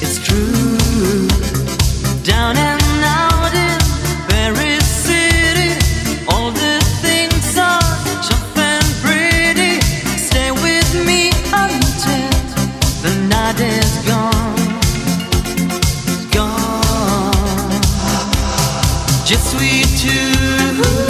It's true. Down and out in Paris City, all the things are and pretty. Stay with me until the night is gone. Gone. Just we two.